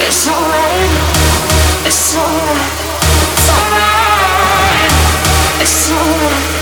It's alright. It's alright. It's alright. It's alright.